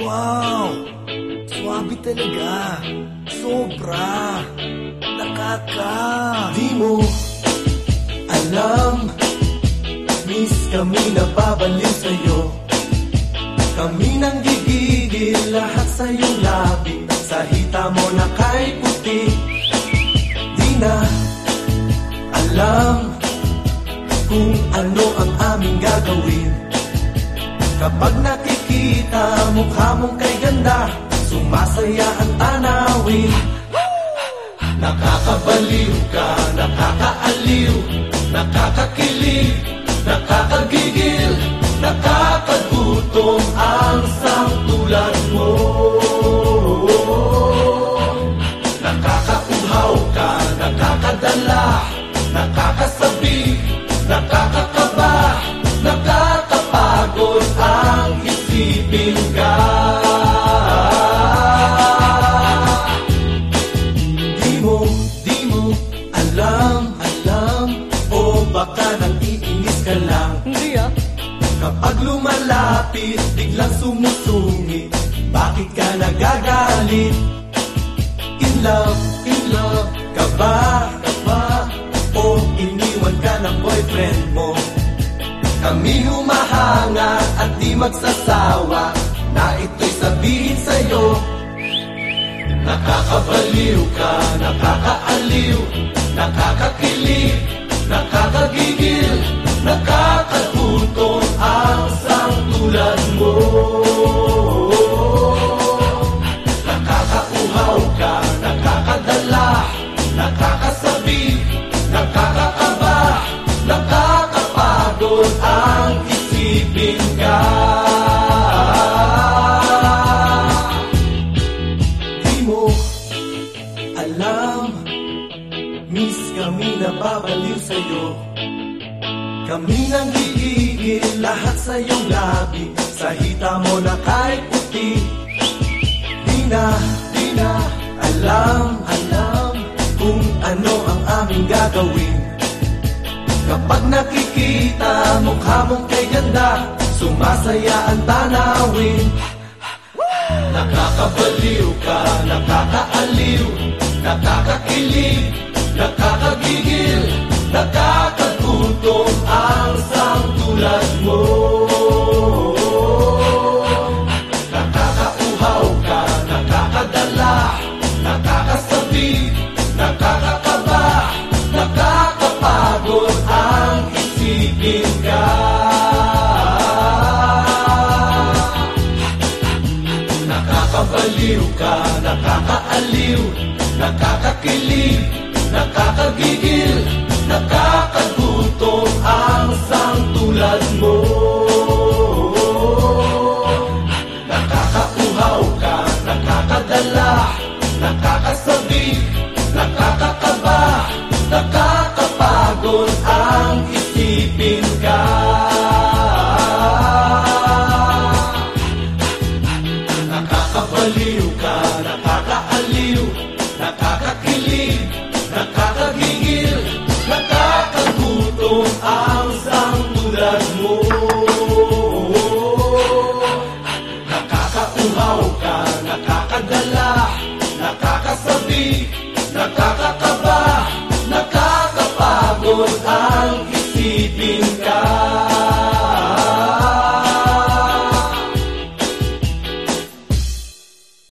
Wow! Swabe talaga. Sobra. Nakaka. Di mo alam Miss kami nababaliw sa'yo Kami nang gigigil lahat sa iyong labi Sa hita mo na kay puti Di na alam Kung ano ang aming gagawin Kapag nakikita mukha mong kay ganda Sumasaya ang tanawin. Nakakabaliw ka, nakakaaliw Nakakakilig, isipin ka Di mo, di mo alam, alam O baka nang iinis ka lang Hindi ah. Kapag lumalapit, biglang sumusungit Bakit ka nagagalit? In love, in love ka ba? Ka ba? O iniwan ka ng boyfriend mo? Kami humahanga at di magsasawa Na ito'y sabihin sa'yo. Nakakabaliw ka, nakakaaliw Nakakakilig, nakakagigil Nakakagutom ka Di mo alam Miss kami nababaliw sa'yo. Kami nang gigigil lahat sa iyong labi. Sa hita mo na kay puti. Di na, di na alam, alam ano ang aming gagawin. Kapag nakikita mukha mong kay ganda Sumasaya ang tanawin. Nakakabaliw ka, nakakaaliw Nakakakilig, nakakagigil Nakakabaliw ka, nakakaaliw Nakakakilig, nakakagigil Nakakabaliw ka, nakakaaliw Nakakakilig, nakakagigil